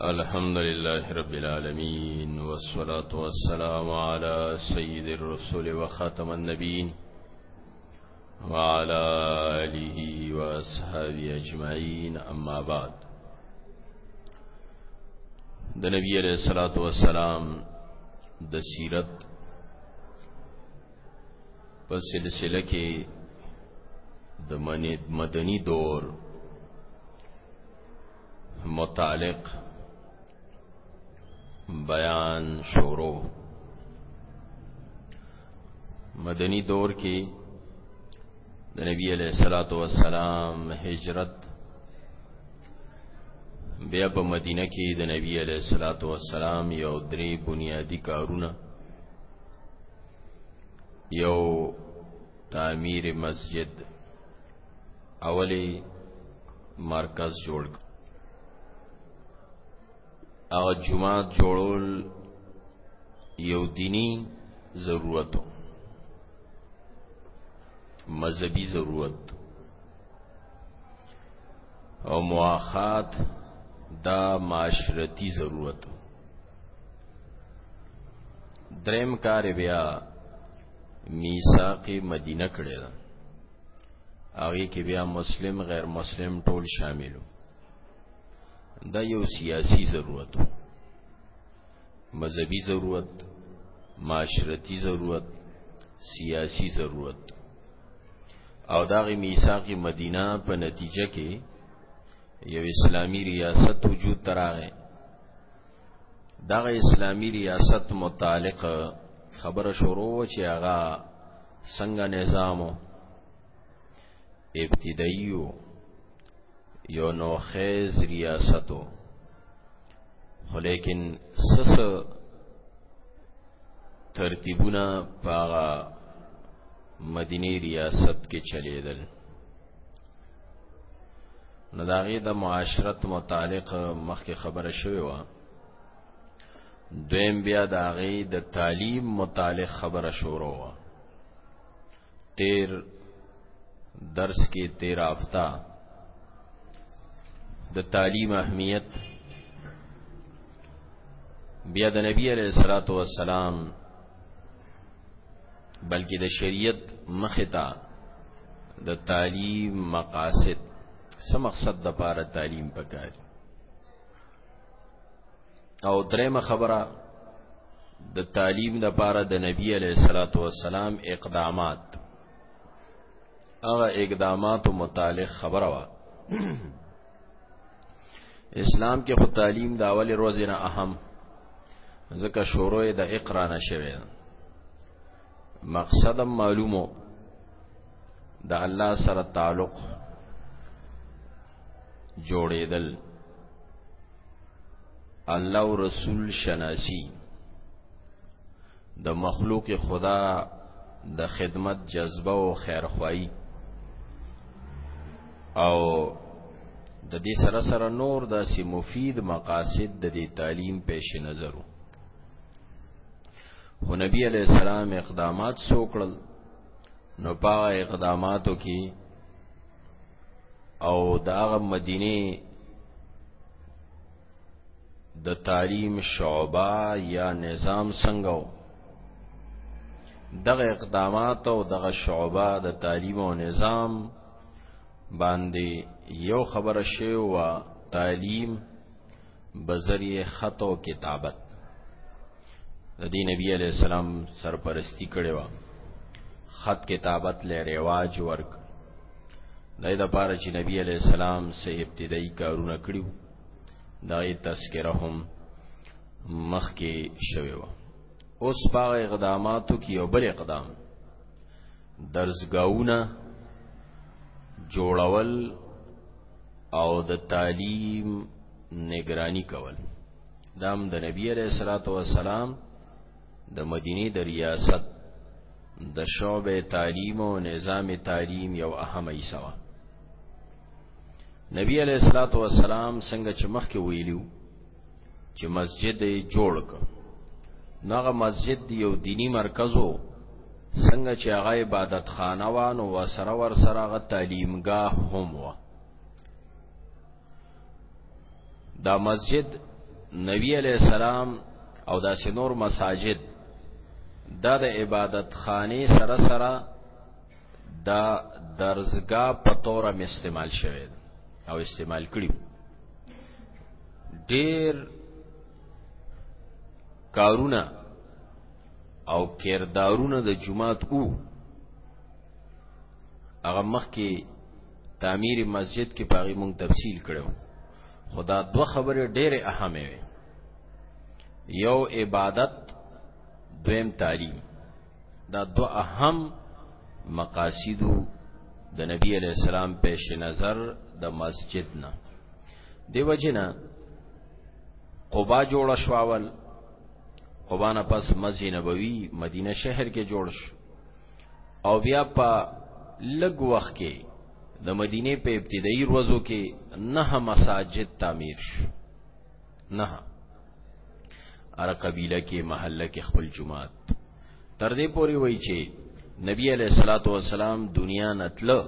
الحمد لله رب العالمين والصلاة والسلام على سيد الرسول وخاتم النبيين وعلى آله وأصحابه أجمعين أما بعد د نبی علیہ الصلوۃ والسلام د سیرت په سلسله کې د مدني دور متعلق بیان شورو مدنی دور کې د نبی علیہ الصلات والسلام هجرت بیا په مدینه کې د نبی علیہ الصلات والسلام یو درې بنیادی کارونه یو تعمیر مسجد اولی مرکز جوړ او جماعت جوړول یو دینی ضرورت مذهبي ضرورت او مواخات دا معاشرتی ضرورت دریم کار بیا میثاق مدینه کړی دا هغه کې بیا مسلم غیر مسلم ټول شاملو دا یو سیاسی ضرورت مذهبی ضرورت معاشرتی ضرورت سیاسی ضرورت او داغی میثاق مدینه په نتیجه کې یو اسلامی ریاست وجود تراغه دغه اسلامی ریاست متعلق خبره شروع و چې هغه څنګه نظامو ابتدایو یو نو خیز ریاستو خو لیکن سس ترتیبونه پاغا مدینه ریاست کې چلیدل نو داغه د معاشرت متعلق مخکې خبره شوې و دویم بیا د هغې د تعلیم متعلق خبره شروع وه تیر درس کې تیر هفته د تعلیم اهمیت بیا د نبی علیہ الصلات والسلام بلکې د شریعت مختا د تعلیم مقاصد سم مقصد د پاره تعلیم پکاري او درېمه خبره د تعلیم د پاره د نبی علیہ الصلوۃ والسلام اقدامات هغه اقدامات متعلق خبره وا اسلام کې خو تعلیم د اول ورځې نه اهم ځکه شروع د اقرا نه شوه مقصدم معلومو د الله سره تعلق جوړېدل الله او رسول شناسی د مخلوق خدا د خدمت جذبه او خیرخواهی او د دې سره سره نور داسې مفید مقاصد د دې تعلیم پیش نظرو خو نبی علیہ السلام اقدامات سوکړل نو پا اقداماتو کې او داغه مدینه د تعلیم شعبه یا نظام څنګه دغه اقدامات او دغه شعبه د تعلیم او نظام باندې یو خبره شی و تعلیم بذریعه خط او کتابت د دې نبی علی السلام سرپرستی کړي وا خط کتابت له رواج ورک دای د پاره چې نبی علی السلام سه ابتدایي کارونه کړیو دای تذکره هم مخ کې شوی و اوس باغ اقداماتو کې یو بل اقدام درسګاونه جوړول او د تعلیم نگرانی کول دام د نبی علیہ الصلوۃ والسلام د مدینه د ریاست د شعبه تعلیم او نظام تعلیم یو اهم حصہ و نبی علیہ الصلوۃ والسلام څنګه چې مخکې ویلو چې مسجد یې جوړ ک نغه مسجد دی یو دینی مرکزو څنګه چې هغه عبادت خانه وانو و سره ور سره هغه تعلیمګاه هم و دا مسجد نبی علی السلام او دا سنور مساجد دا د عبادت خانه سره سره دا درزګه په تور استعمال شوه او استعمال کړی ډیر کارونه او کردارونه د جماعت او هغه مخ کې تعمیر مسجد کې پاغي مونږ تفصیل کړو خدا دو خبره ډېره اهمه وي یو عبادت دویم تعلیم دا دو اهم مقاصدو د نبی علیہ السلام پیش نظر د مسجد نه دیو جنا قبا جوړ شواول قبا نه پس مسجد نبوی مدینه شهر کې جوړ شو او بیا په لګ وخت کې د مدینه په ابتدایي ورځو کې نه مساجد تعمیر شو نه اره قبیله کې محله کې خپل جماعت تر دې پوري وای چې نبی علیہ الصلوۃ والسلام دنیا نتله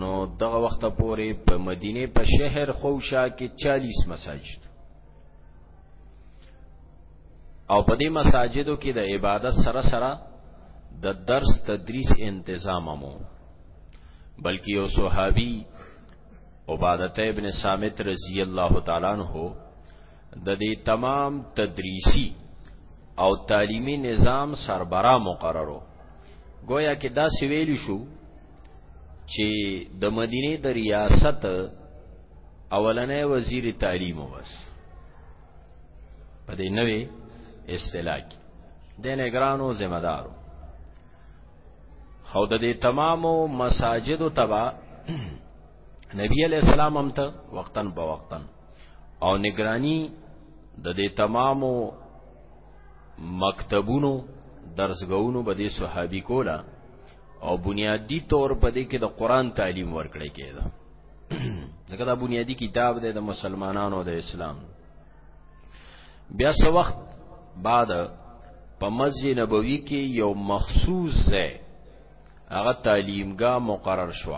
نو دغه وخت پورې په مدینه په شهر خوشا کې 40 مساجد او په دې مساجدو کې د عبادت سره سره د درس تدریس انتظام مو بلکې یو صحابي عبادت ابن سامت رضی الله تعالی عنہ د دې تمام تدریسی او تعلیمی نظام سربرا مقررو گویا کې دا سویل شو چې د مدینه د ریاست اولنې وزیر تعلیم وس په دې نوې اصطلاح کې د نگرانو ذمہ دارو خو د دې تمامو مساجدو تبا نبی علیہ السلام هم ته وقتن په وقتن او نگرانی د دې تمامو مکتبونو درسګونو به دې صحابي کولا او بنیادی طور په دې کې د قران تعلیم ورکړی کېده ځکه دا بنیادی کتاب دی د مسلمانانو د اسلام بیا څه وخت بعد په مسجد نبوي کې یو مخصوص ځای هغه تعلیمګا مقرر شو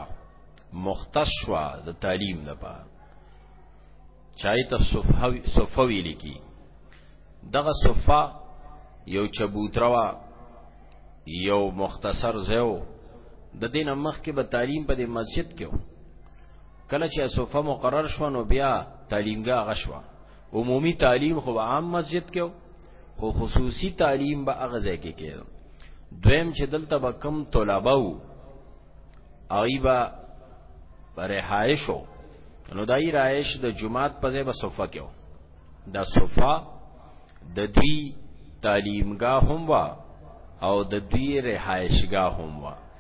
مختص شو د تعلیم لپاره چای ته صفوی صفوی لیکي دغه صفه یو چبوتروا یو مختصر زو د دین مخ کې به تعلیم په دې مسجد کې کله چې صوفه مقرر شو نو بیا تعلیمګه غشوا عمومي تعلیم خو عام مسجد کې خو خصوصي تعلیم به هغه ځای کې کېدو دویم چې دلته به کم طلبه وو ایبا رهایشو نو دای رایش د دا جمعات په ځای به صوفه کې دا صوفه د دوی تعلیمګاه هم وا او د دوی رهایشګاه هم وا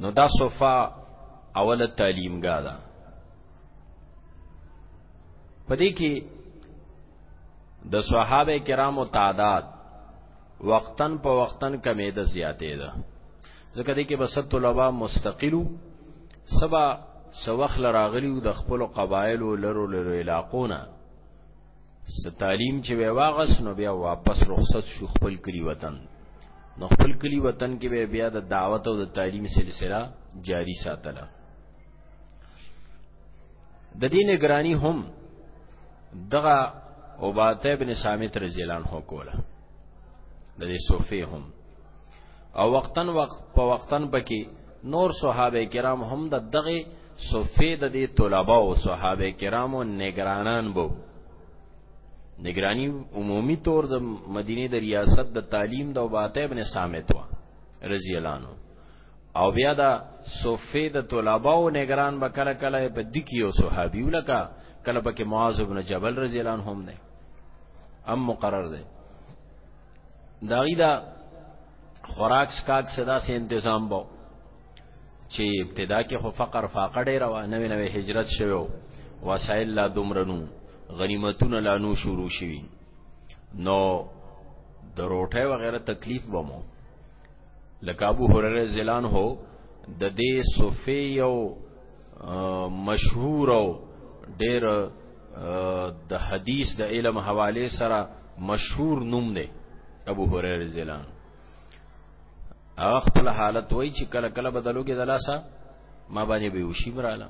نو دا صفه اوله تعلیمګاه ده پدې کې د صحابه کرامو تعداد وقتن په وقتن کمې ده زیاتې ده ځکه دې کې بس طلبه مستقلو سبا سوخ لراغلیو د خپل قبایل لرو لرو علاقونه ستالیم چې وی واغس نو بیا واپس رخصت شو خپل کلی وطن نو خپل کلی وطن کې بیا بیا د دعوت او د تعلیم سلسله جاری ساتله د دې نگرانی هم دغه عباده ابن سامت رضی الله عنه کوله د دې صوفي هم او وقتن وقت په وقتن پکې نور صحابه کرام هم د دغه صفه د دې طلبه او صحابه کرامو نگرانان بو نگرانی عمومی طور د مدینه د ریاست د تعلیم د وباته ابن سامت وا رضی الله عنه او بیا دا صفه د طلبه او نگران به کله کله په دکی او صحابي ولکا کله پکې معاذ ابن جبل رضی الله عنه هم نه ام مقرر ده داغی دا خوراک سکاک صدا سے انتظام باو چې ابتدا کې خو فقر فاقه ډېر و نوې نوې هجرت شوو وسایل لا دومرنو غنیمتونه لا نو شروع شوي نو د روټه وغیرہ تکلیف بمو لکه ابو هرره زلان هو د دې صوفي یو مشهور او ډېر د حدیث د علم حواله سره مشهور نوم دی ابو هريره رضی الله عنه هغه خپل حالت وای چې کله کله بدلوګي دلاسا ما باندې به وشي مراله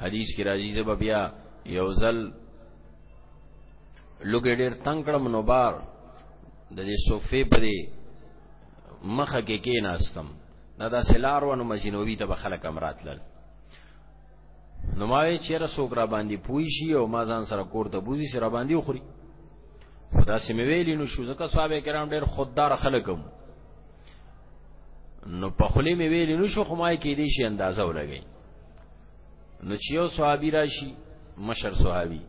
حدیث کې راځي زب بیا یو ځل لوګې ډېر تنگ کړم نو بار د دې صوفې پرې مخه کې کې ناستم نه دا سلار ونو مزینوی ته به خلک امرات لل نو ما وی چیرې سوګ را باندې پوي شي او ما ځان سره کور ته بوزي سره باندې وخوري خدا سي مې ویلی نو شو ځکه صاحب کرام ډېر خوددار خلکم نو په خلی مې ویلی نو شو خمای کې دې شي اندازه ولګي نو چې یو صحابي راشي مشر صحابي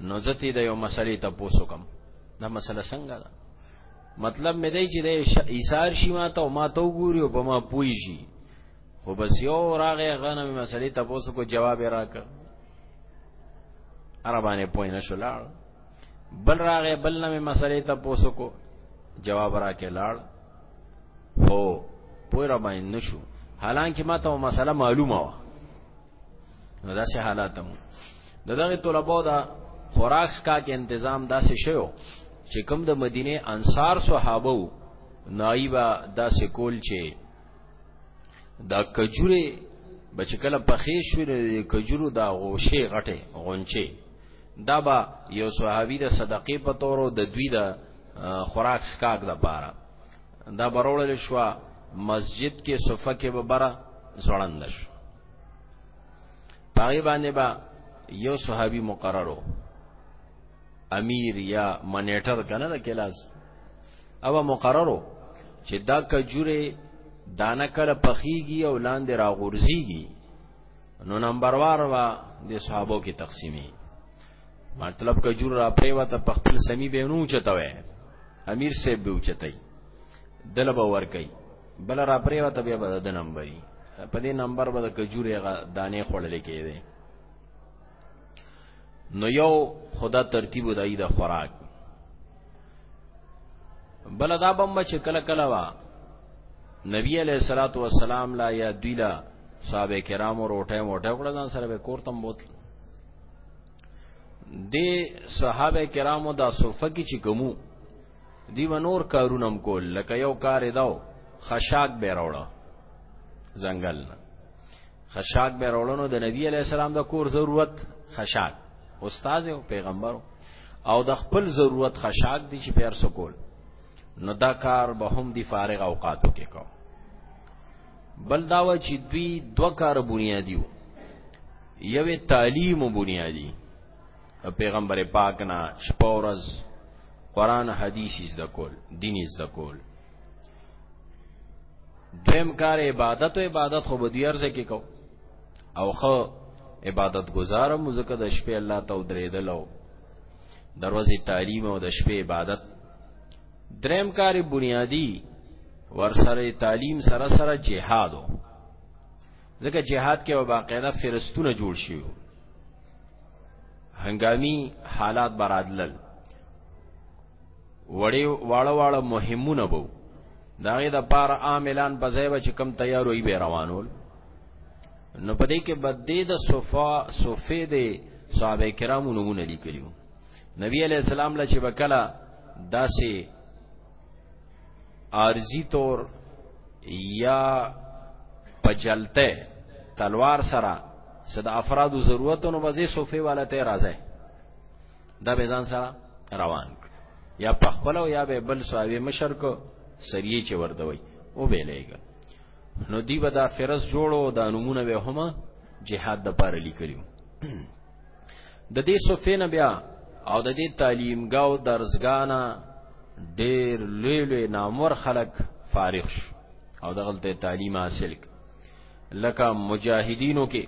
نو زتی د یو مسلې ته پوسو کم دا مسله څنګه ده مطلب مې دی چې د ایثار شي ما ته او ما ته وګوري او په ما پوي شي خو بس یو راغې غنه مې مسلې ته پوسو کو جواب راکړ عربانه پوي نه شو لاړ بل راغې بل نه مې مسلې ته پوسو کو جواب راکې لاړ هو پوی را باندې نشو حالانکه ما ته مسله معلومه وه نو دا سه حالات مو د دغه طلباو دا خوراک کا کې تنظیم داسې شوی چې کوم د مدینه انصار صحابه وو نایبا داسې کول چې دا کجوره بچ کله پخې شو د کجورو دا غوشه غټه غونچه دا با یو صحابي د صدقې په تورو د دوی د خوراک سکاک د پاره دا بروړل شو مسجد کې صفه کې به برا ځړند شو پای باندې با یو صحابي مقررو امیر یا منیټر کنه د کلاس او مقررو چې دا کجوره دانه کله پخیږي او لاندې راغورځيږي نو نمبر وار وا د صحابو کې تقسیمي مطلب کجور را پریوا ته په خپل سمی به نو چتاوي امیر سیب به چتای دل به ور کوي بل را پریوا ته بیا به د نمبري په دې نمبر به د کجورې دانې خړلې کېده نو یو خدا ترتیب دای د خوراک بل دا بم چې کله کله وا نبی علیہ الصلوۃ والسلام لا یا دیلا صحابه کرام روټه موټه کړه ځان سره به کورتم بوتل دی صحابه کرامو دا صفه کی چې کومو دی و نور کارونم کول لکه یو کار داو خشاک به راوړه ځنګل نه خشاک به راوړنو د نبی علی السلام د کور ضرورت خشاک استاد او پیغمبر او د خپل ضرورت خشاک دی چې پیر سکول نو دا کار به هم دی فارغ اوقاتو کې کو بل داوا چې دوی دو کار بنیادی وو یوه تعلیم بنیادی پیغمبر پاک نه شپورز قران حدیث زده کول دین زده کول دویم کار عبادت او عبادت خو بدیار ځای کې کو او خو عبادت گزار مزکه د شپې الله ته درېدلو دروازه تعلیم او د شپې عبادت دریم کار بنیادی ورسره تعلیم سره سره جهادو ځکه جهاد کې به باقاعده فرستونه جوړ شي هنګامي حالات برادلل وړي واړه واړه مهمونه بو داغه د پار عاملان په ځای به کم تیار وي به روانول نو پدې کې بد دې د صفه صفه دې صحابه کرامو نمونه لیکلیو نبی علیہ السلام له چې وکلا داسې ارزی تور یا پجلته تلوار سره صد افراد و ضرورتونو بزی صوفی والا ته راځي دا به ځان سره روان یا پخپلو یا به بل ساوی مشر کو سریه چې وردوي او به لېګا نو دی به دا فرس جوړو دا نمونه به هم جهاد د پاره لیکلو د دې صفه نه بیا او د دې تعلیمګاو درسګانا ډېر لوی لوی نامور خلک فارغ شو او د غلطه تعلیم حاصل لکه مجاهدینو کې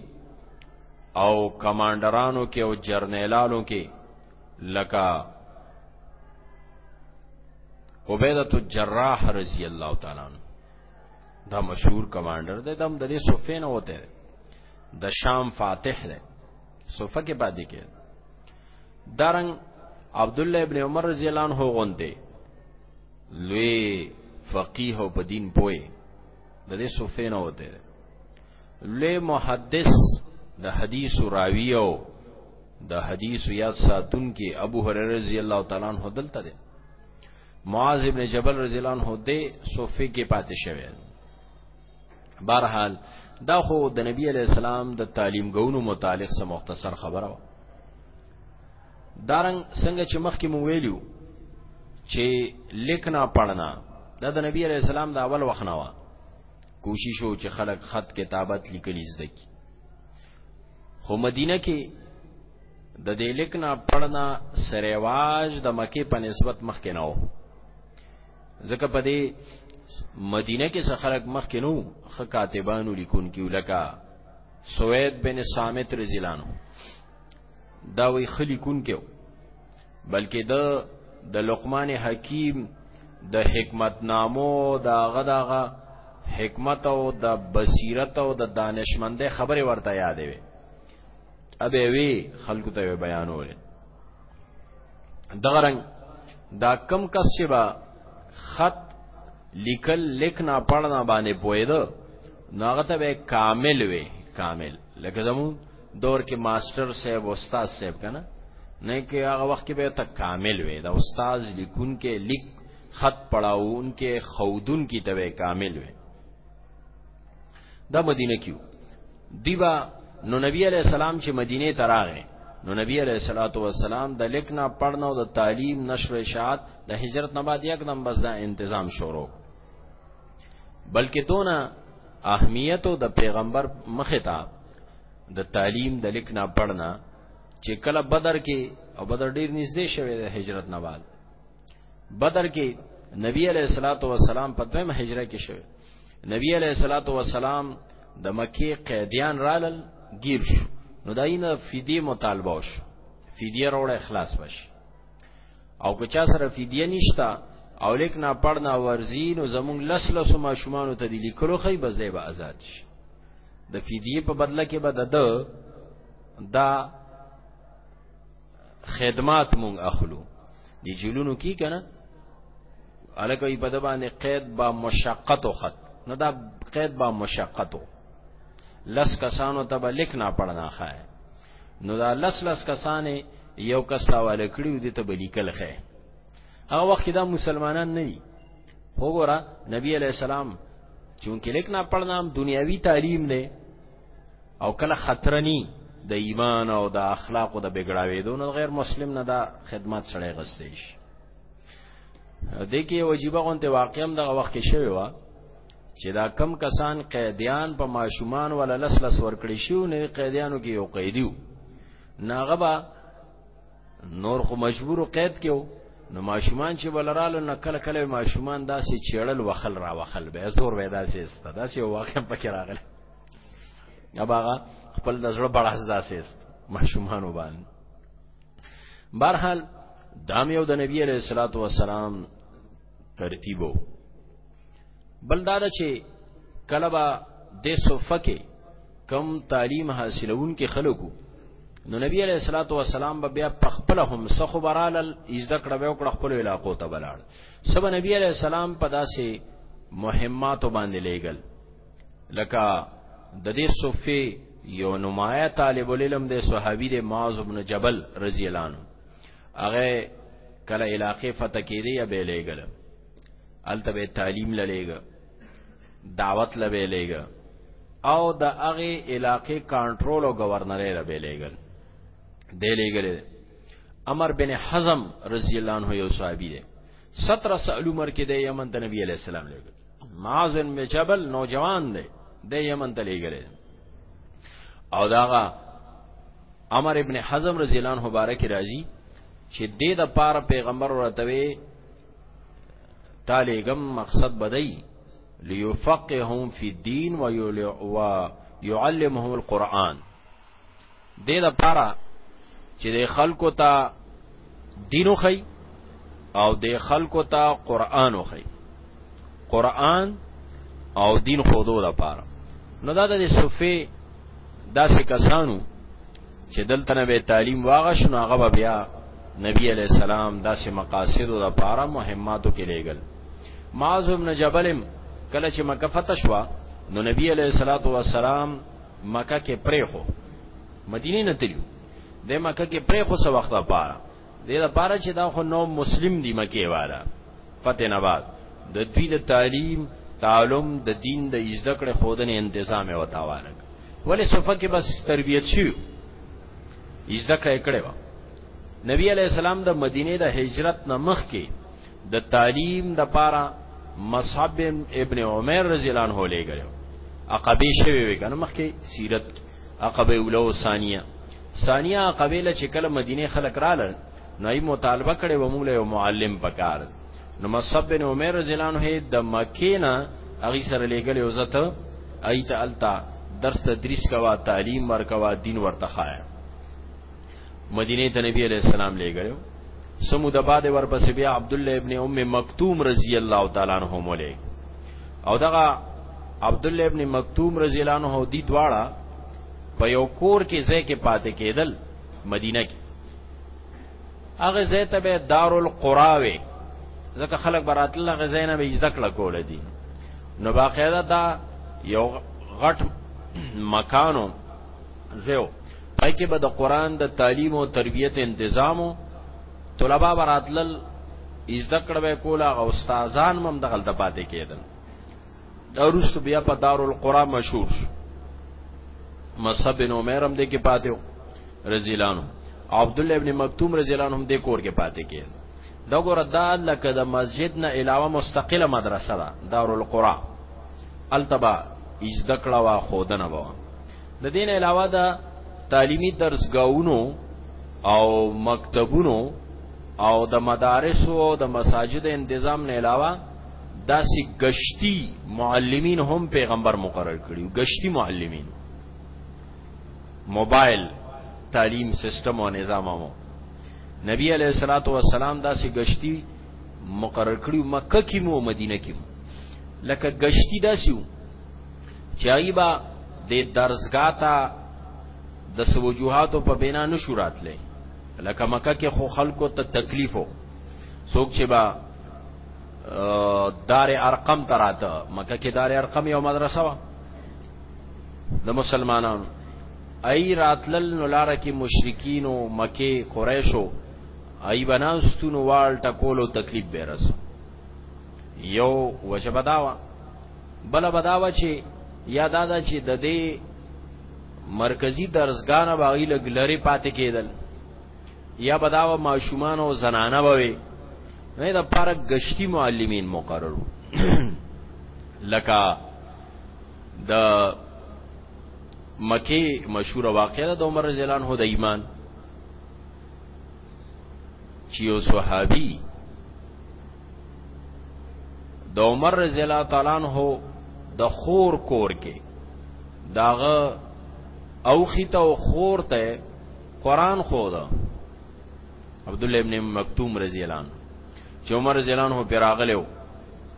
او کمانډرانو کې او جرنیلانو کې لکه عبیدۃ الجراح رضی الله تعالی عنہ دا مشهور کمانډر دی دم د دې صفین وته د شام فاتح دی صوفه کې باندې کې دارنګ عبد الله ابن عمر رضی الله عنه غوندې لوی فقيه او په دین پوي د دې صوفه نه وته لوی محدث د حدیث راوی او د حدیث یاد ساتون کې ابو هريره رضی الله تعالی عنہ دلته دی معاذ ابن جبل رضی الله عنه دې صوفه کې پاتې شوی بهرحال دا خو د نبی علی السلام د تعلیم غونو متعلق سم مختصر خبره و دارنګ څنګه چې مخکې مو ویلو چې لیکنا پڑھنا دا د نبی علی السلام د اول وخت نه و کوشش و چې خلک خط کتابت لیکلی زده کی خو مدینه کې د دې لیکنا پڑھنا سریواج د مکه په نسبت مخکې نه و ځکه په دې مدینه کې سخرک مخ کې نو خ کاتبانو لیکون کیو لکه سوید بن سامت رضی الله عنه دا وی خلیکون کیو بلکې د د لقمان حکیم د حکمت نامو دا غداغه حکمت او د بصیرت او د دانشمندې خبره ورته یادې وي ابه وی خلکو ته بیانول دغه رنګ دا کم کس چې با خط لیکل لیکنا پڑھنا باندې پوهید نو هغه ته به کامل وي کامل لکه زمو دور کې ماستر صاحب استاد صاحب کنه نه کې هغه وخت کې به ته کامل وي دا استاد لیکون کې لیک خط پڑھاون کې خودون کې ته کامل وي دا مدینه کیو دیبا نو نبی علیہ السلام چې مدینه ته راغی نو نبی علیہ الصلوۃ والسلام د لیکنا پړنا او د تعلیم نشر اشاعت د هجرت نه بعد یک دم بس دا تنظیم شروع بلکې دونه اهمیت او د پیغمبر مخه تا د تعلیم د لیکنا پړنا چې کله بدر کې او بدر ډیر نږدې شوه د هجرت نه بعد بدر کې نبی علیہ الصلوۃ والسلام په دویم هجره کې شوه نبی علیہ الصلوۃ والسلام د مکی قیدیان رالل گیر شو نو داینه فدیه مطالبه وش فدیه روړ اخلاص بش او که چا سره فدیه نشتا او لیک نه پړنا ورزی نو زمون لس لس ماشومان ته دی لیکلو خی بس دی به آزاد شي د فدیه په بدله کې به د دا خدمات مونږ اخلو د جیلونو کی کنه الکه په د باندې قید با مشقت او خط نو دا قید با مشقت لس کسانو ته به لیکنا پړنا خای نو دا لس لس کسانې یو کس راواله کړیو دي ته به لیکل خې هغه وخت دا مسلمانان نه دي وګوره نبی علی السلام چونکه لیکنا پړنا هم دنیاوی تعلیم نه او کله خطرنی د ایمان او د اخلاقو د بګړاوېدو نو غیر مسلم نه دا خدمت سړی غستې شي د کې یو عجیب غونته واقعا د وخت کې شوی و چې دا کم کسان قیدیان په ماشومان ولا لس لس ورکړي شو نه قیدیانو کې یو قیدیو ناغه با نور خو مجبور قید کېو نو ماشومان چې بلرالو نه کله کله ماشومان داسې چېړل وخل را وخل به زور وې داسې است داسې واقعا پکې راغله اباغه خپل د زړه بڑا حسدا سیست ماشومان وبان بهرحال دام یو د نبی علیہ الصلوۃ والسلام ترتیبو بل دا چې کله با د صفه کې کم تعلیم حاصلون کې خلکو نو نبی علیہ الصلوۃ والسلام به بیا خپل هم سخو برال ایزده کړه به کړه خپل علاقو ته بلاړ سبا نبی علیہ السلام په داسې مهماتو باندې لېګل لکه د دې صوفي یو نمایه طالب العلم د صحابي د معاذ ابن جبل رضی الله عنه هغه کله علاقې فتح کړي یا به لېګل الته به تعلیم لېګ دعوت لبه لېګ او د هغه علاقې کنټرول او گورنر یې لبه لېګل دی لېګل امر بن حزم رضی الله عنه یو صحابي دی 17 سال عمر کې د یمن د نبی علی السلام لېګل معاذ بن جبل نوجوان دی د یمن ته لګره او داغه عمر ابن حزم رضی الله عنه مبارک راضی چې د دې د پار پیغمبر ورتوي تالګم مقصد بدای ليفقههم في الدين ويعلمهم القرآن دې لپاره چې د خلکو ته دینو خي او د خلکو ته قران خي قران او دین خودو لپاره نو دا د صوفي داسې کسانو چې دلته نه به تعلیم واغښ نو هغه بیا نبی علی السلام داسې مقاصد او لپاره مهماتو کې لېګل معاذ ابن جبلم کله چې مکه فتح شو نو نبی علیہ الصلوۃ والسلام مکه کې پرېخو مدینه نه تلو د مکه کې پرېخو څو وخت لپاره د لپاره چې دا خو نو مسلم دی مکه والا فتح نه بعد د دوی د تعلیم تعلم د دین د زده کړې خودنې تنظیم او تاوانک ولې صفه کې بس تربیت شو زده کړې کړې و نبی علی السلام د مدینه د هجرت نه مخ کې د تعلیم د پاره مصعب ابن عمر رضی الله عنه لګیو عقبه شوی وی کنه مخکې سیرت عقبه اوله او ثانیه ثانیه عقبه له چې کله مدینه خلک رااله نو ای مطالبه کړي و موږ له معلم پکار نو مصعب بن عمر رضی الله عنه د مکه نه اغي سره لګل او زته ایت التا درس تدریس کوا تعلیم ورکوا دین ورته خایا مدینه ته نبی علیہ السلام لګلو سمو د بعد ورپسې بیا عبد الله ابن ام مکتوم رضی الله تعالی عنہ مولې او دغه عبد الله ابن مکتوم رضی الله عنه دی دواړه په یو کور کې ځای کې پاتې کېدل مدینه کې هغه ځای ته به دارالقراوي ځکه خلک براتل هغه ځای نه به ذکر کول دي نو باقاعده دا یو غټ مکانو زیو پای کې به د قران د تعلیم او تربیت تنظیم او طلبه براتلل زده کړه به کولا او استادان هم د غلطه پاتې کېدل دا روس بیا په دارالقران مشهور مصعب بن عمر هم د کې پاتې رضی الله عنه عبد الله ابن مکتوم رضی الله عنه هم د کور کې پاتې کېدل دا ګور دا لکه د مسجد نه علاوه مستقله مدرسه ده دارالقران التبا زده کړه وا خودنه وو د دین علاوه د تعلیمی درسګاونو او مکتبونو او د مدارسو او د مساجد انتظام نه علاوه داسې گشتي معلمین هم پیغمبر مقرر کړیو گشتي معلمین موبایل تعلیم سیستم او نظام مو نبی علیہ الصلوۃ والسلام داسې گشتي مقرر کړیو مکه کې مو مدینه کې مو لکه گشتي داسې چې هغوی به دې درسګاه ته د څه وجوهاتو په بنا نه شو راتلی لکه مکه کې خو خلکو ته تکلیف و څوک چې به دار ارقم ته راته مکه کې دار ارقم یو مدرسه وه د مسلمانانو ای راتلل نو لاره کې مشرکین او مکه قریشو ای بناستونو وال ټکولو تکلیف به رسو یو وجبداوه بل بداوه چې یا دا دا چې د دې مرکزی درسګانه باغی لګلری پاتې کېدل یا بداوه ماشومان او زنانه ووي نه دا پارک گشتي معلمین مقررو لکه د مکی مشهور واقعه د عمر رضی الله عنه د ایمان چې یو صحابي د عمر رضی الله تعالی عنہ د خور کور کې داغه اوخیته او خور ته قران خوده عبد الله ابن مکتوم رضی الله عنه چې عمر رضی الله عنه پیراغلو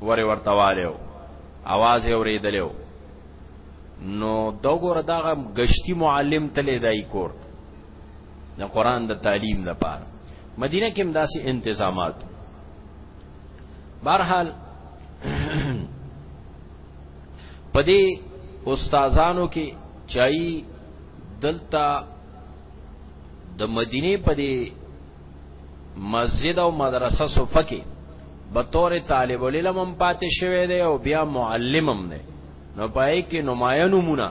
ور ورتوالو आवाज یې اوریدلو نو دغه دغه گشتي معلم تلې دای کور د قران د تعلیم لپاره مدینه کې هم داسې انتظامات بهرحال پدې استادانو کې چای دلتا د مدینه پدې مسجد او مدرسه صفه کې به تور طالب العلم هم پاتې شوی دی او بیا معلم هم دی نو پای کې نمایانو مونږه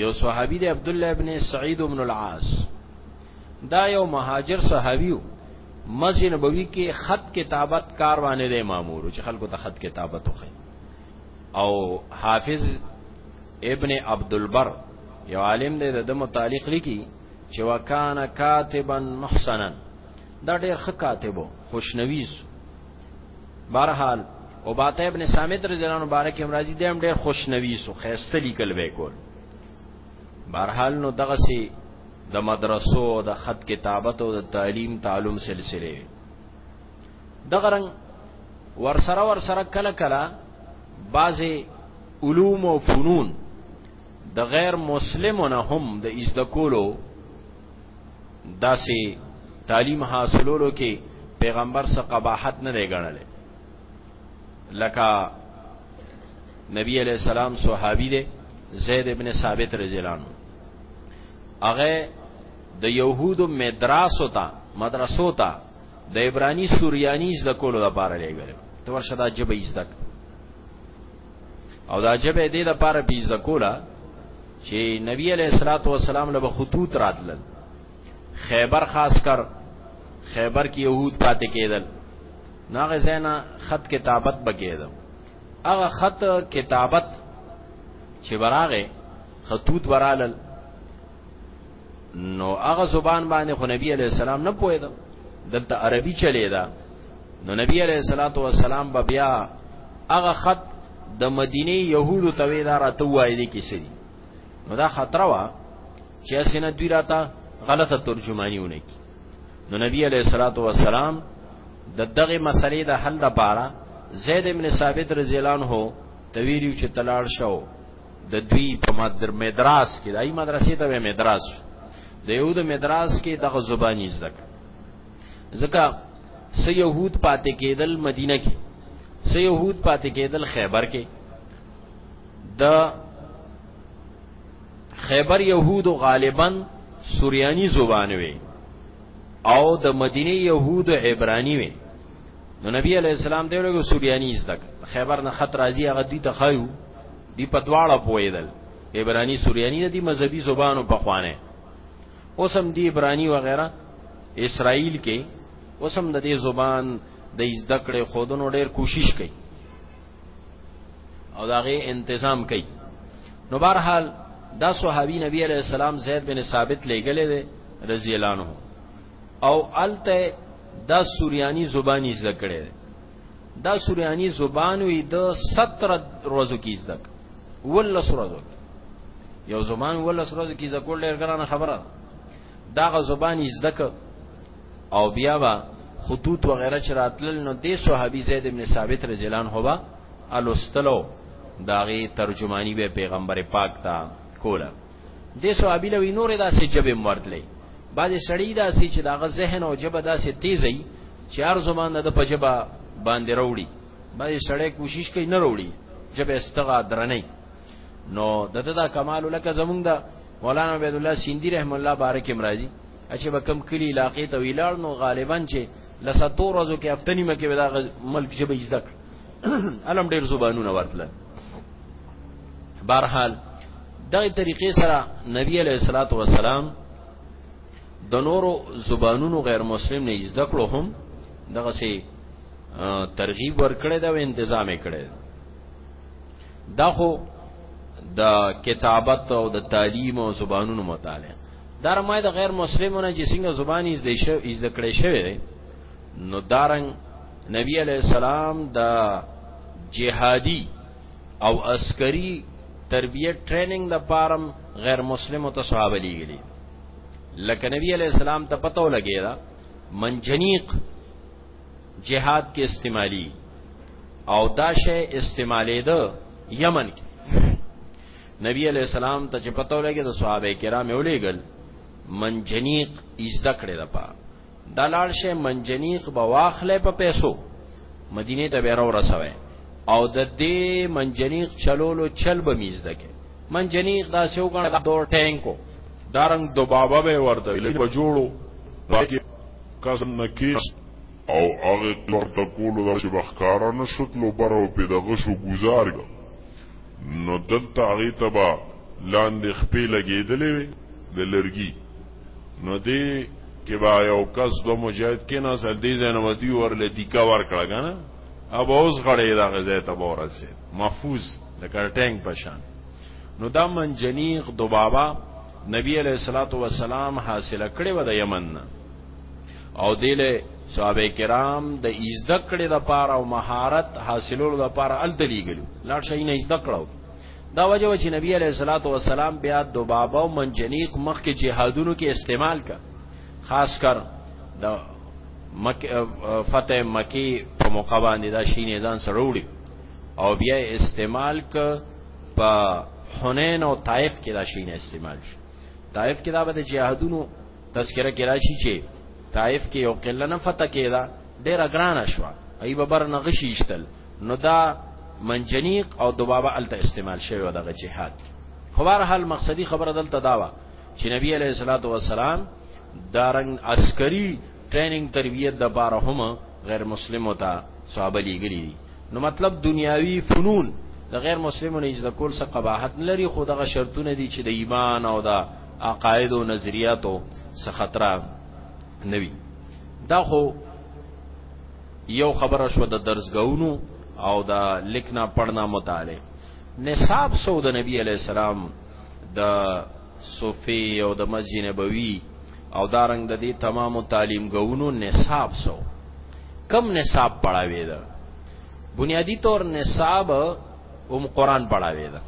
یو صحابي دی عبد الله ابن سعید ابن العاص دا یو مهاجر صحابي وو مسجد نبوي کې خط کتابت کاروانه دی مامور چې خلکو ته خط کتابت وخی او حافظ ابن عبد البر یو عالم دی د متعلق لیکي چې وکانا کاتبا محسنا دا ډېر ښه کاتبو خوشنویز بهرحال او باته ابن سامت رضی الله عنه مبارک امراضی دیم ډیر خوش نویسو خیسته لیکل به کول بهرحال نو دغه سي د مدرسو د خط کتابت او د تعلیم تعلم سلسله دغه رنگ ورسره ورسره کله کله بعضی علوم او فنون د غیر مسلمانه هم د از د کولو داسې تعلیم حاصلولو کې پیغمبر سره قباحت نه دی ګڼل لکه نبی علیہ السلام صحابي دی زید ابن ثابت رضی الله عنه هغه د يهودو مدرسو ته مدرسو ته د عبرانی سوریانی زده کولو لپاره لګل ته ورشه دا جبه زده او دا جبه دې د پاره بیز د کولا چې نبی علیہ الصلوۃ والسلام له خطوط راتل خیبر خاص کر خیبر کې يهود پاتې کېدل ناغه زینا خط کتابت بګېدم هغه خط کتابت چې براغه خطوط برالل نو هغه زبان باندې خو نبی علی السلام نه پوهیدا دلته عربي چلی دا نو نبی علی الصلوات والسلام به بیا هغه خط د مدینه يهودو ته وی دا راته وایي دي کیسې دي نو دا خطر وا چې اسنه دوی راته غلطه ترجمانی ونه کی نو نبی علیہ الصلوۃ والسلام د دغه مسلې د حل لپاره زید ابن ثابت رضی الله عنه تویریو چې تلاړ شو د دوی په مدر مدراس کې دای مدرسې ته مدراس د یهود مدراس کې دغه زبانی زده ځکه سه یهود پاتې کېدل مدینه کې سه یهود پاتې کېدل خیبر کې د خیبر یهود غالبا سوریانی زبان وي او د مدینه یهود عبرانی وي نو نبی علی السلام دی له سوریانی زده خیبر نه خط راځي هغه دي تخایو دی په دواړه پویدل عبرانی سوریانی دی مذهبي زبانو په خوانه اوسم دی عبرانی وغیرہ اسرائیل کې اوسم د دې زبان د زده کړې خودونو ډېر کوشش کوي او داغه انتظام کوي نو بهرحال دا صحابي نبی عليه السلام زید بن ثابت لګلې ده رضی الله عنه او الته دا سوریانی زبانی زده کړې دا سوریانی زبان وی د 17 ورځو کې زده ول سورځو یو زبان ول سورځو کې زده کول ډیر ګرانه خبره دا غ زبان زده ک او بیا با خطوط وغیرہ چراتل نو د صحابي زید ابن ثابت رضی الله عنه هوا الستلو داغه ترجمانی به پیغمبر پاک تا کوله دې صحابي لوي نور داسې جبه مرتلې بعضې سړی داسې چې داغه ذهن او جبه داسې تیزي چې هر زمان د په جبه باندې وروړي بعضې سړی کوشش کوي نه وروړي جبه استغا درنې نو دته دا کمال لکه زمونږ دا مولانا عبد الله سیندی رحم الله بارک امراضی اچھا به کم کلی علاقې ته ویلاړ نو غالبا چې لساتو ورځو کې هفتنی مکه ودا ملک جبه زده کړ علم ډیر زبانونه ورتله بهرحال دغه طریقې سره نبی علیہ الصلوۃ والسلام د نورو زبانونو غیر مسلم نه زده کړو هم دغه سي ترغیب ورکړی دا و انتظام کړی دا خو د کتابت او د تعلیم او زبانونو مطالعه در ما د غیر مسلمانو چې څنګه زبانی زده شو زده کړی شوی نو دارنګ نبی علیہ السلام د دا جهادي او عسکري تربیت ټریننګ د پارم غیر مسلمو ته صحابه لیږلي لکه نبی علیہ السلام ته پته ولګی دا منجنیق جهاد کې استعمالي او دا شی استعمالې ده یمن کې نبی علیہ السلام ته چې پته ولګی د صحابه کرام یې ولېګل منجنیق ایزده کړې ده پاره دلال شه منجنیق به واخلې په پیسو مدینه ته به راو رسوي او د دې منجنیق چلولو چل به میزده کې منجنیق دا سیو غړ دور ټینکو دارنګ دوبابه به ورته لږ جوړو باقي قسم نکیش او هغه ورته کولو د چې بخکارا نشتلو برو په دغه شو گزار نو دلته هغه تبا لاندې خپې لګېدلې د لرګي نو دی کې با یو کس دو مجاهد کې نه سل دی زنه ودی ورله دی کا ور کړه کنه اب اوس غړې دا غزه ته ورسه محفوظ د کټنګ پشان نو دا منجنیق دو بابا نبی علیہ الصلوۃ والسلام حاصل کړي و د یمن نه او دیله صحابه کرام د ایزدکړې د پاره او مهارت حاصلولو د پاره ال دلیګلو لاړ شي نه ایزدکړو دا وجه و چې نبی علیہ الصلوۃ والسلام بیا دوبابه او منجنیق مخ کې جهادونو کې استعمال کا خاص کر د مک فتح مکی په موقع باندې دا شینې ځان سروړي او بیا استعمال ک په حنین او طائف کې دا شینې استعمال شي طائف کې دا به جهادونو تذکرہ کې راشي چې طائف کې یو قله نه فتح کېدا ډېر اگران شو ایبه بر نغشي شتل نو دا منجنیق او دوبابه الته استعمال شوی دغه جهاد خو بهر حال مقصدی خبره دلته داوا چې نبی علیہ الصلوۃ والسلام دارنګ عسکری ټریننګ تربیت د بار هم غیر مسلمو ته صحابه لګری نو مطلب دنیاوی فنون د غیر مسلمانو اجازه کول څه قباحت نه لري خو دغه شرطونه دي چې د ایمان او د عقاید او نظریاتو څخه خطر نه وي دا خو یو خبره شو د درسګاونو او د لیکنا پړنا مطالعه نصاب سو د نبی علی السلام د صوفی او د مسجد نبوی او دارنګ د دې تمام تعلیم غونو نصاب سو کم نصاب پڑھاوی دا بنیادی طور نصاب هم قران پڑھاوی دا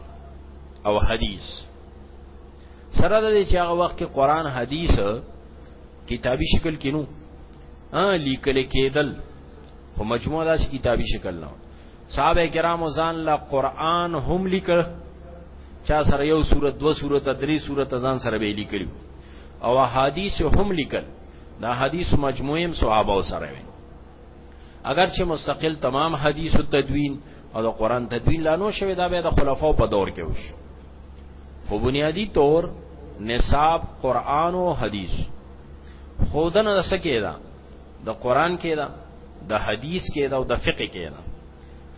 او حدیث سره د دې چې هغه وخت کې قران حدیث کتابي شکل کې نو ا لیکل کېدل خو مجموعه داس کتابي شکل نه صحابه کرامو ځان لا قران هم لیکل چا سره یو سورته دو سورته درې سورته ځان سره به لیکل او احادیث هم لیکل دا حدیث مجموعه هم صحابه سره وي اگر چې مستقل تمام حدیث او تدوین او د قران تدوین لا نو شوی دا به د خلفاو په دور کې وش خو بنیادی طور نصاب قران او حدیث خودنه سکه دا د قران کې دا د حدیث کې دا او د فقه کې دا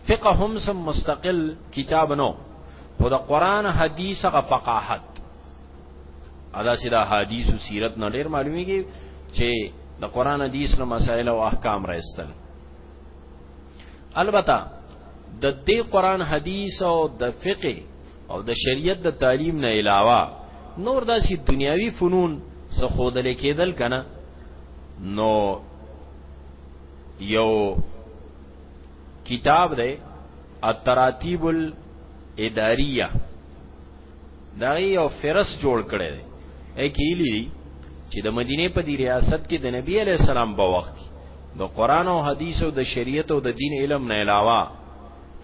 فقه هم سم مستقل کتاب نو خو د قران حدیث غ فقاهت ادا سیدا حدیث او سیرت نه ډیر معلومیږي چې د قران حدیث نو مسائل او احکام راستل البته د دې قران حدیث او د فقه او د شریعت د تعلیم نه علاوه نور داسې دنیاوی فنون څه خودل کېدل کنه نو یو کتاب دی التراتیب الاداریه دا یو فرس جوړ کړی دی اې کېلی دی چې د مدینه په دی ریاست کې د نبی علی السلام په وخت کې د قران او حدیث او د شریعت او د دین علم نه علاوه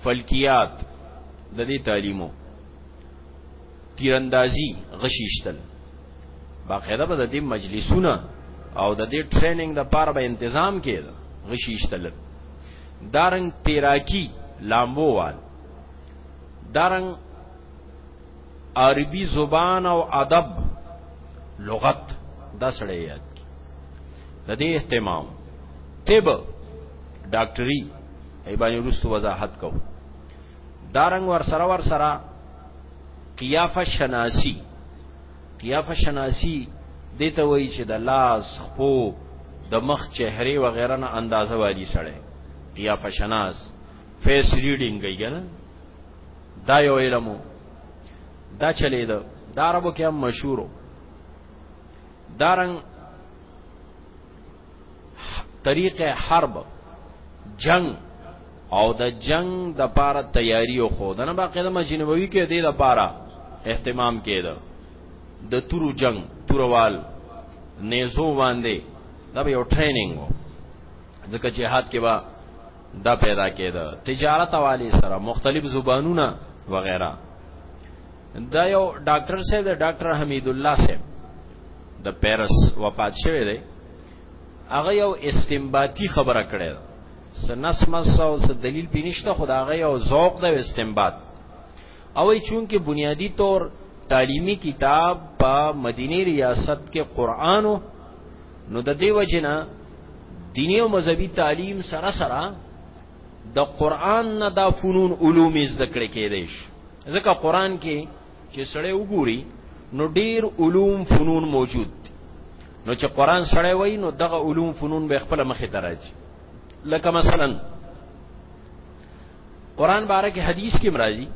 فلکیات د دې تعلیمو تیراندازي غشیشتل باقاعده به د دې مجلسونه او د دې ټریننګ د پاره به تنظیم کېد غشیشتل دارنګ تیراکی لامبو وال دارنګ عربي زبان او ادب لغت دا سړی یاد کی د دې اهتمام طب ډاکټري ایبانی رستو وضاحت کوو دارنګ ور سره ور سره قیافه شناسی قیافه شناسی دته وایي چې د لاس خپو د مخ چهره و غیره نه اندازه والی سړی قیافه شناس فیس ریډینګ کوي کنه دا یو علمو دا چلی دا دا عربو کې هم مشهورو دارنګ طریق حرب جنگ او د جنگ د پاره تیاری او خو دنه باقاعده مسجد نبوي کې دی د پاره اهتمام کېده د تورو جنگ توروال نيزو باندې دا به یو ټریننګ وو ځکه جهاد کې با دا پیدا کېده تجارت والے سره مختلف زبانونه وغیرہ دا یو ډاکټر سه د ډاکټر حمید الله سه د پیرس وفات شوه دی هغه یو استنباطی خبره کړې ده سنس مسو س دلیل پینشته خدای یو ذوق د استنباط او ای چون کې بنیادی طور تعلیمی کتاب په مدینه ریاست کې قران نو د دې وجنه دینی او مذهبي تعلیم سره سره د قران نه د فنون علوم زده کړې کېدې شي ځکه قران کې چې سړی وګوري نو ډیر علوم فنون موجود نو چې قران سړی وای نو دغه علوم فنون به خپل مخې ته راځي لکه مثلا قران باره کې حدیث کې مرাজি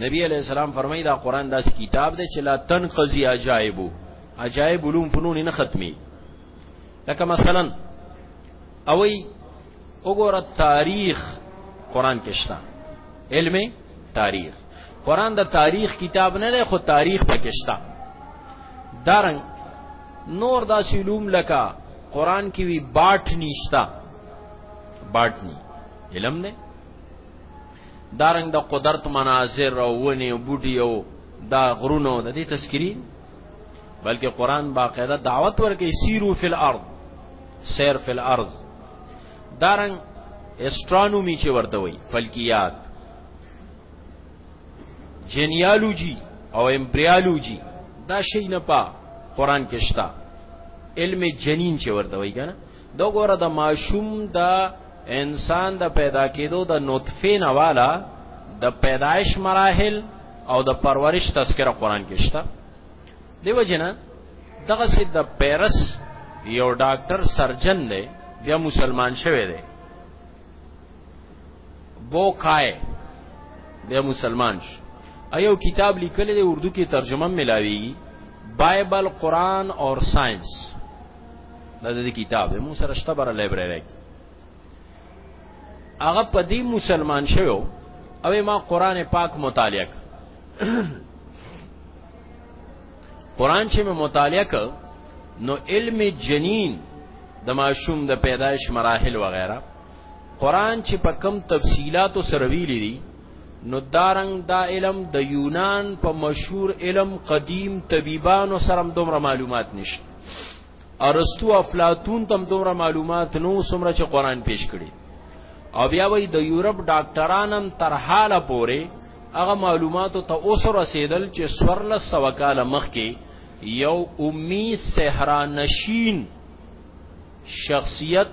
نبی علیہ السلام فرمایي دا قران داس کتاب دی چې لا تنقضی عجایب عجایب علوم فنون نه ختمي لکه مثلا اوی وګوره تاریخ قران کې شته علم تاریخ قران د تاریخ کتاب نه دی خو تاریخ پکشتا دارنګ نور دا علوم لکه قران کې وی باټ نشتا باټنی علم نه دارنګ د قدرت مناظر او ونی او بوټي او دا غرونه د دې تذکری بلکې قران باقاعده دعوت ورکې سیرو فی الارض سیر فی الارض دارنګ استرانومی چې ورته وي فلکیات جنیالوجی او امپریالوجی دا شی نه پا قران کې شتا علم جنین چې ورته وي کنه دا ګوره د ماشوم د انسان د پیدا کېدو د نطفه نه والا د پیدایش مراحل او د پرورش تذکره قران کې شته دیو جنا دغه سي د پیرس یو ډاکټر سرجن دی بیا مسلمان شوی دی بو کای بیا مسلمان شو ایو کتاب لیکل دی اردو کې ترجمه ملاوي بایبل قران اور ساينس دا د کتاب دی مو سره شته بر لایبرری هغه په دې مسلمان شوی او ما قران پاک مطالعه قران چې مې مطالعه ک نو علم جنین د ماشوم د پیدایش مراحل وغیرہ قران چې په کم تفصيلات سره ویلي دي نو دارنګ دا علم د دا یونان په مشهور علم قدیم طبيبانو سره دومره معلومات نشته ارسطو افلاطون تم دومره معلومات نو سمره چې قران پیش کړي او بیا وای د یورپ ډاکټرانم تر حاله پورې هغه معلوماتو ته اوس رسیدل چې سورل سوکال مخکې یو امی صحرا نشین شخصیت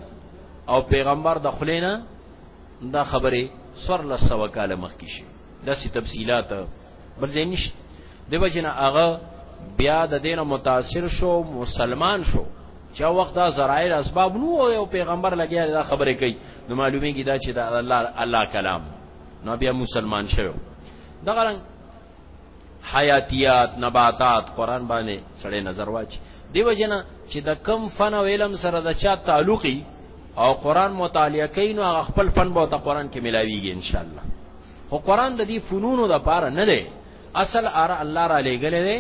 او پیغمبر د خلینا دا خبره سورل سوکال مخکې شي داسې تفصيلات بل ځای نشته دیو جن هغه بیا د دین متاثر شو مسلمان شو چا وخت دا زرایل اسباب نو او پیغمبر لګیا دا خبره کوي نو معلومی کی دا چې دا الله الله کلام نو بیا مسلمان شو دا غران حیاتیات نباتات قران باندې سړی نظر واچ دیو جن چې د کم فن او علم سره د چا تعلقي او قران مطالعه کین او خپل فن به ته قران کې ملاویږي ان شاء الله خو قران د دې فنونو د پاره نه دی اصل ار الله را لېګلې دی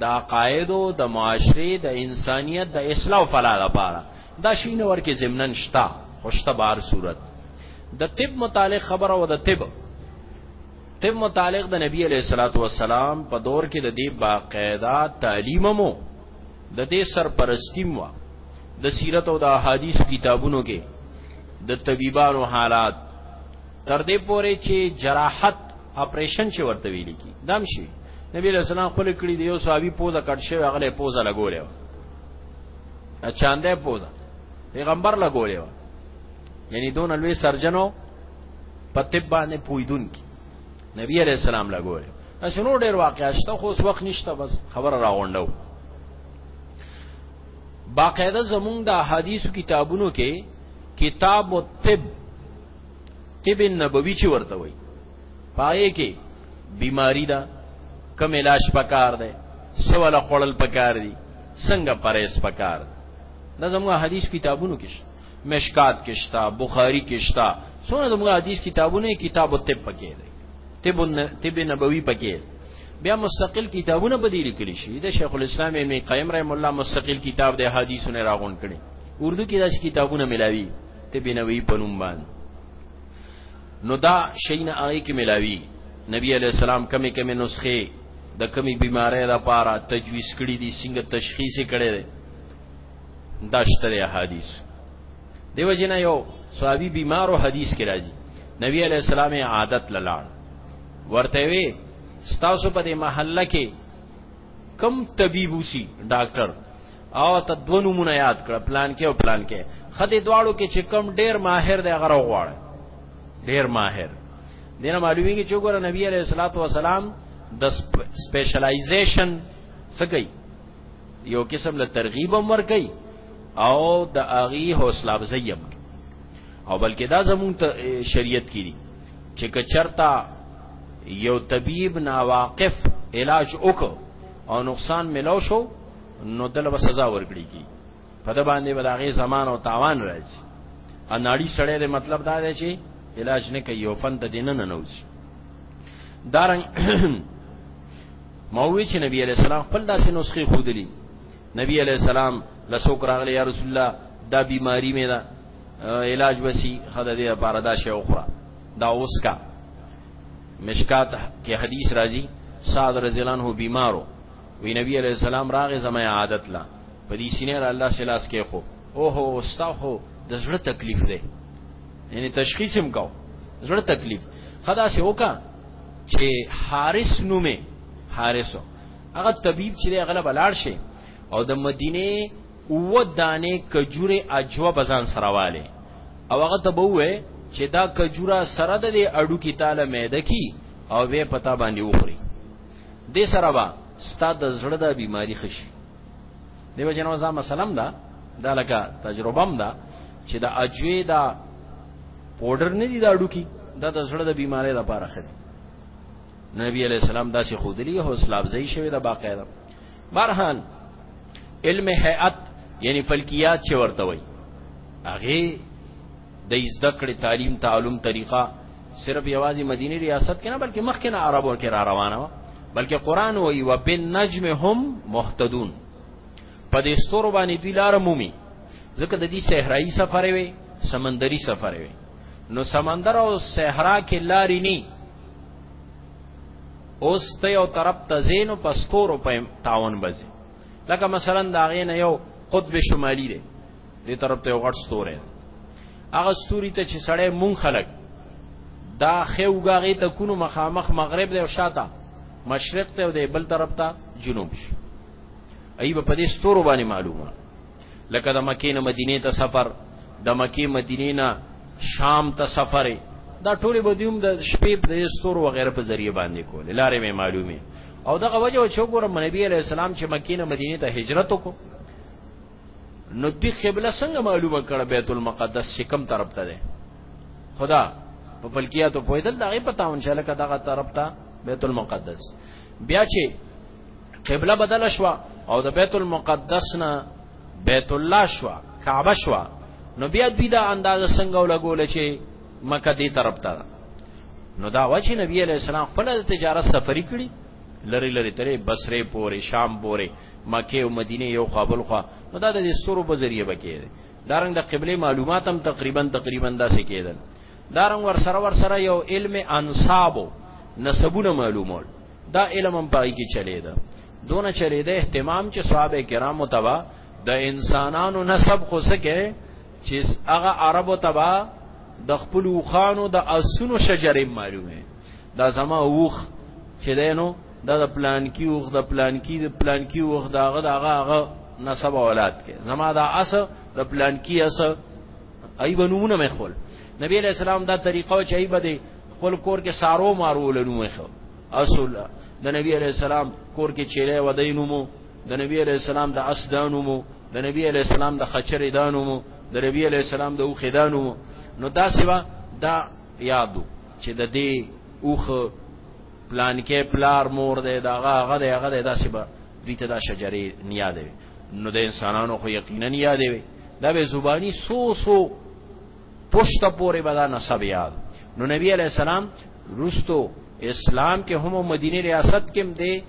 د عقایدو د معاشري د انسانيت د اصلاح او فلاح لپاره دا شي نور کې زمنن شتا خوشته بار صورت د طب متعلق خبره او د طب طب متعلق د نبی علیہ الصلوۃ والسلام په دور کې د دې باقاعده تعلیم مو د دې سرپرستی مو د سیرت او د احادیث کتابونو کې د طبيبانو حالات تر دې پورې چې جراحت اپریشن چې ورته ویل کی دام شي نبی له سلام خپل کړي دی یو صحابي پوزا کټ شوی هغه پوزا لګولې و اچاندې پوزا پیغمبر لګولې و یعنی دون لوی سرجنو په طب باندې پویدون کی نبی علیہ السلام لګولې اسنو ډېر واقعیا شته خو اوس وخت نشته بس خبر راغونډو باقاعده زمونږ د احادیث کتابونو کې کتاب الطب طب نبوي چې ورته وي پای کې بیماری ده کم علاج پکار ده سوال خړل پکار دي څنګه پرهیز پکار ده دا زموږ حدیث کتابونو کې مشکات کې شتا بخاری کې شتا څونه زموږ حدیث کتابونه کتاب الطب پکې ده طب طب نبوي پکې بیا مستقل کتابونه بدی لیکل شي د شیخ الاسلام ابن قیم رحم الله مستقل کتاب د حدیثونه راغون کړي اردو کې داسې کتابونه ملاوي تبنوی بنوم باندې نو دا شین آی کې ملاوی نبی علی السلام کمی کمی نسخه د کمی بیماری را پارا تجویز کړی دي څنګه تشخیص کړي دي دا شتره احادیث دیو جن یو صحابي بیمارو حدیث کې راځي نبی علی السلام عادت للان ورته وی ستاسو په دې محله کې کم طبيب وسی ډاکټر او ته دوه نمونه یاد کړه پلان کې او پلان کې خدي دواړو کې چې کم ډیر ماهر دی هغه غواړ ډیر ماهر دینه معلومیږي چې ګوره نبی علیہ الصلوۃ والسلام د سپیشلایزیشن سګي یو قسم له ترغیب هم ورګي او د اغي حوصله افزائی هم او بلکې دا زمون شریعت کې دي چې کچرتا یو طبيب ناواقف علاج وک او نقصان ملو شو نو دله به سزا ورکړي کی په د باندې به داغه زمان او تاوان راځي ا ناړي سړی د مطلب دا دی چې علاج نه کوي او فن ته دینه نه نوځي دارنګ مووی چې نبی علی السلام خپل داسې نسخه خودلی نبی علی السلام لسوک راغلی یا رسول الله دا بیماری مې ده علاج وسی خدای دې لپاره دا شی اوخره دا اوس کا مشکات کې حدیث راځي سعد رضی الله عنه بیمارو وی نبی علیہ السلام راغه زما عادت لا په دې سینې را الله سلاس کې خو او هو استاخو د زړه تکلیف دی یعنی تشخیص هم کاو زړه تکلیف خدا سه وکا چې حارس نومه حارسو هغه طبيب چې هغه بلار شي او د مدینه او دانه کجوره اجوا بزان سرواله او هغه ته بووي چې دا کجوره سره د اډو کې تعالی مېده کی او به پتا باندې وخوري دې سره به ستا د زړه د بیماری خشي دی به جنو ځا مسلم دا دا لکه تجربه هم ده چې د اجوی دا پودر نه دي دا ډوکی دا د زړه د بیماری لپاره خدي نبی علیہ السلام دا سي خودلی حوصله افزای شوی دا باقاعده برحال علم هيئت یعنی فلکیات چې ورته وای هغه د زده کړې تعلیم تعلم طریقه صرف یوازې مدینه ریاست کې نه بلکې مخکې نه عربو کې را روانه و بلکې قران وایي وبالنجم هم مهتدون په دې ستورو باندې دوی لار مومي ځکه د دې صحرایي سفر وي سمندري سفر وي نو سمندر او صحرا کې لارې نه اوس ته یو طرف ته زینو په ستورو په تعاون بځي لکه مثلا دا غینه یو قطب شمالي دی دې طرف ته غټ ستوره هغه ستوري ته چې سړی مون خلق دا خېوګه غي ته کونو مخامخ مغرب دی او شاته مشرق ته او دی بل طرف ته جنوب شي ایبه په دې ستورو باندې معلومه لکه د مکې نه مدینه ته سفر د مکې مدینه نه شام ته سفر دا ټول به دیوم د شپې د ستورو وغیرہ په ذریعہ باندې کول لارې مې معلومه او دغه وجه چې وګورم نبی علی السلام چې مکې نه مدینه ته هجرت وکړ نو دی قبله څنګه معلومه کړه بیت المقدس چې کم طرف ته ده خدا په فلکیاتو پویدل دغه پتا ان شاء الله کدا غا طرف ته بیت المقدس بیا چې قبله بدل شو او د بیت المقدس نه بیت الله شو کعبه شو نو بیا دوی دا انداز څنګه ولګول چې مکه دې طرف ته نو دا وجه نبی علیہ السلام خپل تجارت سفری کړی لری لری ترې بصره پورې شام پورې مکه او مدینه یو خوا بل خوا نو دا د ستورو په ذریعه بکیږي دارنګ د قبله معلومات هم تقریبا تقریبا داسې کېدل دارنګ ور سره ور سره یو علم انصابو نسبونه معلومول دا علم هم پای کې چلی دا دونه چلی دا اهتمام چې صحابه کرامو تبا د انسانانو نسب خو سکه چې هغه عربو تبا د خپل وخانو د اسونو شجرې معلومه دا زما وخ چې دینو دا د پلان کی اوخ د پلان کی د پلان کی اوخ دا غد هغه هغه نسب اولاد کې زما دا اس د پلان کی اس ای بنونه مې خول نبی علیہ السلام دا طریقه چې ای بده خپل کور کې سارو مارو لنومه خو اصل د نبی علیہ السلام کور کې چیرې ودینومو د نبی علیہ السلام د اسدانومو د نبی علیہ السلام د خچرې دانومو د نبی علیہ السلام د اوخدانومو نو دا سیوا دا یادو چې د دې اوخه پلان کې پلار مور دی دا هغه دی هغه دی داسې به دوی ته دا شجرې نیا دی نو د انسانانو خو یقینا نیا دی دا به زبانی سو سو پشت پورې به دا نسب یاد نو نبی علی السلام رستو اسلام کې هم مدینه ریاست کې هم دی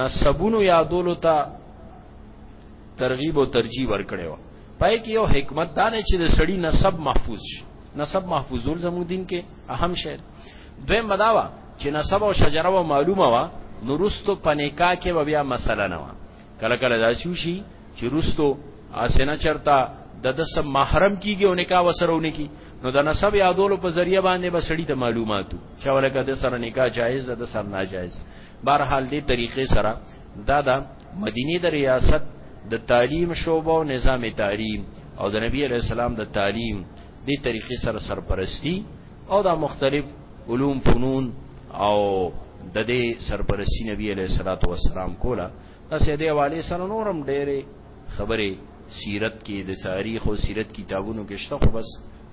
نسبونو یادولو ته ترغیب او ترجیح ورکړیو پای کې یو حکمت دا نه چې د سړی نسب محفوظ شي نسب محفوظول زموږ دین کې اهم شی دویم بداوا چې نسب او شجره و معلومه وا نو رستو پنیکا کې و بیا مسله نه وا کله کله دا شوشي چې رستو اسنه چرتا د د سب محرم کیږي او نکاح وسرهونه کی نو د نسب یادولو په ذریعہ باندې به سړی ته معلوماتو چې ولکه د سره نکاح جایز ده د سر ناجایز بهر حال دې طریقې سره دا د مدینه د ریاست د تعلیم شوبه او نظام تعلیم او د نبی علیہ السلام د تعلیم دې طریقې سره سرپرستی او دا مختلف علوم فنون او د دې سرپرستی نبی علیہ الصلوۃ والسلام کولا اسې دې والي سره نورم ډېرې خبرې سیرت کې د تاریخ او سیرت کتابونو کې شته خو بس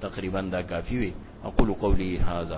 تقریبا دا کافی وي اقول قولی هذا